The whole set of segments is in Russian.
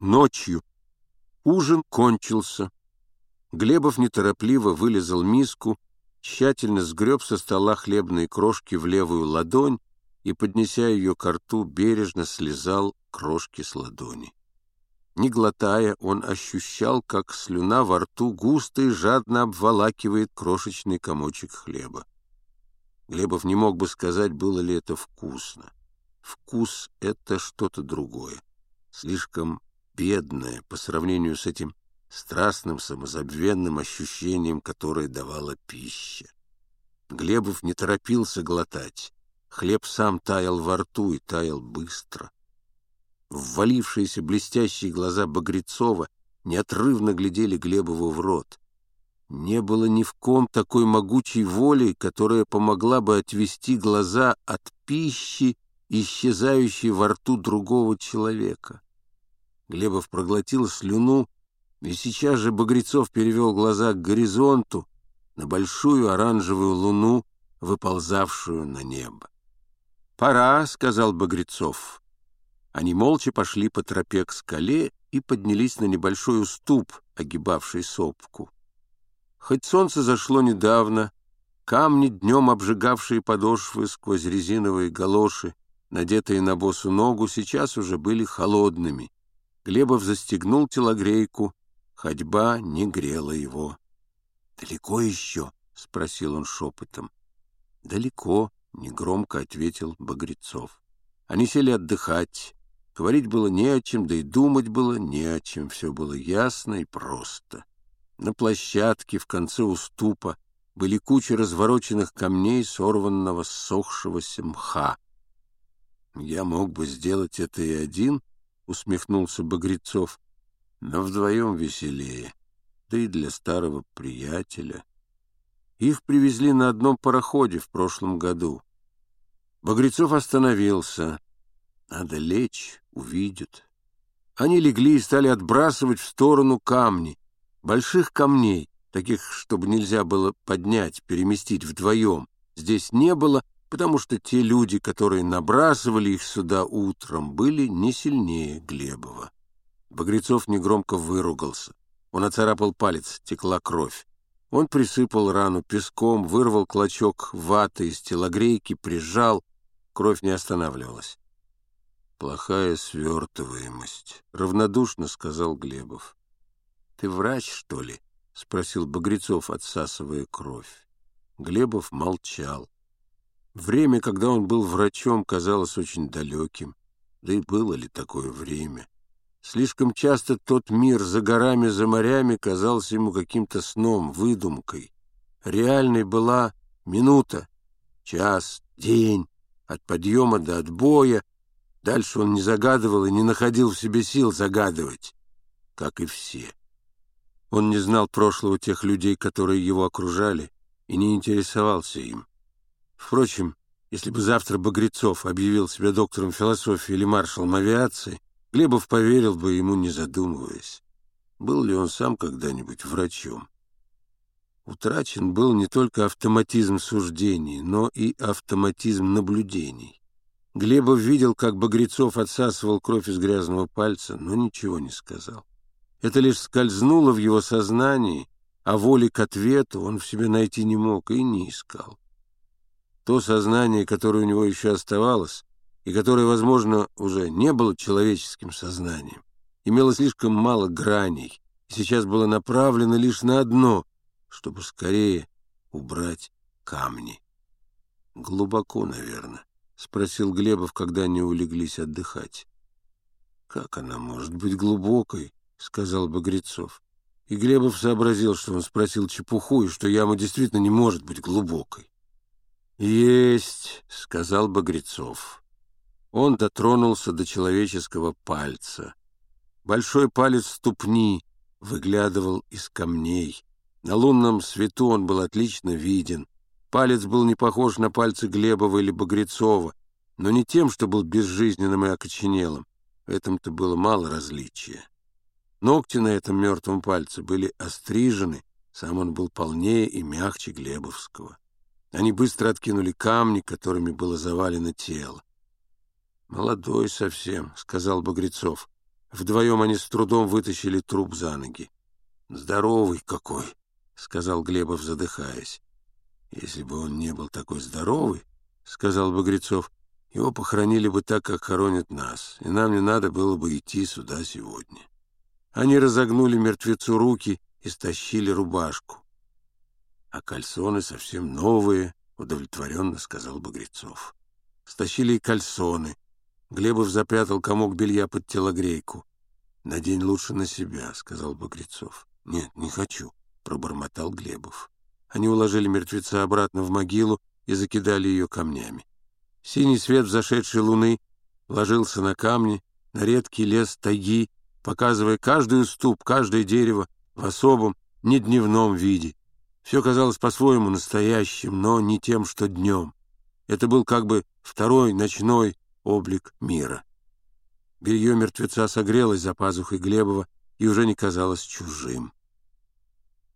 Ночью. Ужин кончился. Глебов неторопливо вылезал миску, тщательно сгреб со стола хлебные крошки в левую ладонь и, поднеся ее к рту, бережно слезал крошки с ладони. Не глотая, он ощущал, как слюна во рту густо и жадно обволакивает крошечный комочек хлеба. Глебов не мог бы сказать, было ли это вкусно. Вкус — это что-то другое, слишком бедное по сравнению с этим страстным самозабвенным ощущением, которое давала пища. Глебов не торопился глотать. Хлеб сам таял во рту и таял быстро. Ввалившиеся блестящие глаза Багрецова неотрывно глядели Глебову в рот. Не было ни в ком такой могучей воли, которая помогла бы отвести глаза от пищи, исчезающей во рту другого человека. Глебов проглотил слюну, и сейчас же Багрецов перевел глаза к горизонту, на большую оранжевую луну, выползавшую на небо. «Пора», — сказал Багрецов. Они молча пошли по тропе к скале и поднялись на небольшой уступ, огибавший сопку. Хоть солнце зашло недавно, камни, днем обжигавшие подошвы сквозь резиновые галоши, надетые на босу ногу, сейчас уже были холодными — Глебов застегнул телогрейку. Ходьба не грела его. «Далеко еще?» — спросил он шепотом. «Далеко», — негромко ответил Багрецов. Они сели отдыхать. Говорить было не о чем, да и думать было не о чем. Все было ясно и просто. На площадке в конце уступа были кучи развороченных камней, сорванного, ссохшегося мха. Я мог бы сделать это и один, усмехнулся Багрецов. Но вдвоем веселее, да и для старого приятеля. Их привезли на одном пароходе в прошлом году. Багрецов остановился. Надо лечь, увидят. Они легли и стали отбрасывать в сторону камни. Больших камней, таких, чтобы нельзя было поднять, переместить вдвоем, здесь не было, потому что те люди, которые набрасывали их сюда утром, были не сильнее Глебова. Багрецов негромко выругался. Он оцарапал палец, текла кровь. Он присыпал рану песком, вырвал клочок ваты из телогрейки, прижал. Кровь не останавливалась. «Плохая свертываемость», — равнодушно сказал Глебов. «Ты врач, что ли?» — спросил Багрецов, отсасывая кровь. Глебов молчал. Время, когда он был врачом, казалось очень далеким. Да и было ли такое время? Слишком часто тот мир за горами, за морями казался ему каким-то сном, выдумкой. Реальной была минута, час, день, от подъема до отбоя. Дальше он не загадывал и не находил в себе сил загадывать, как и все. Он не знал прошлого тех людей, которые его окружали, и не интересовался им. Впрочем, если бы завтра Багрецов объявил себя доктором философии или маршалом авиации, Глебов поверил бы ему, не задумываясь. Был ли он сам когда-нибудь врачом? Утрачен был не только автоматизм суждений, но и автоматизм наблюдений. Глебов видел, как Багрецов отсасывал кровь из грязного пальца, но ничего не сказал. Это лишь скользнуло в его сознании, а воли к ответу он в себе найти не мог и не искал. То сознание, которое у него еще оставалось, и которое, возможно, уже не было человеческим сознанием, имело слишком мало граней, и сейчас было направлено лишь на одно, чтобы скорее убрать камни. «Глубоко, наверное», — спросил Глебов, когда они улеглись отдыхать. «Как она может быть глубокой?» — сказал Багрецов. И Глебов сообразил, что он спросил чепуху, и что яма действительно не может быть глубокой. «Есть», — сказал Багрецов. Он дотронулся до человеческого пальца. Большой палец ступни выглядывал из камней. На лунном свету он был отлично виден. Палец был не похож на пальцы Глебова или Багрецова, но не тем, что был безжизненным и окоченелым. В этом-то было мало различия. Ногти на этом мертвом пальце были острижены, сам он был полнее и мягче Глебовского. Они быстро откинули камни, которыми было завалено тело. «Молодой совсем», — сказал Багрецов. Вдвоем они с трудом вытащили труп за ноги. «Здоровый какой!» — сказал Глебов, задыхаясь. «Если бы он не был такой здоровый, — сказал Багрецов, — его похоронили бы так, как хоронят нас, и нам не надо было бы идти сюда сегодня». Они разогнули мертвецу руки и стащили рубашку. «А кальсоны совсем новые», — удовлетворенно сказал Багрецов. Стащили и кальсоны. Глебов запрятал комок белья под телогрейку. «Надень лучше на себя», — сказал Багрецов. «Нет, не хочу», — пробормотал Глебов. Они уложили мертвеца обратно в могилу и закидали ее камнями. Синий свет взошедшей луны ложился на камни, на редкий лес тайги, показывая каждый уступ, каждое дерево в особом, недневном виде. Все казалось по-своему настоящим, но не тем, что днем. Это был как бы второй ночной облик мира. Белье мертвеца согрелось за пазухой Глебова и уже не казалось чужим.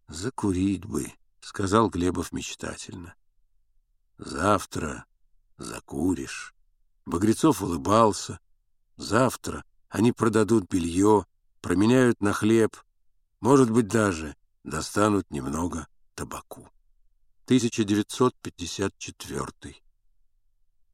«Закурить бы», — сказал Глебов мечтательно. «Завтра закуришь». Багрецов улыбался. «Завтра они продадут белье, променяют на хлеб, может быть, даже достанут немного табаку». 1954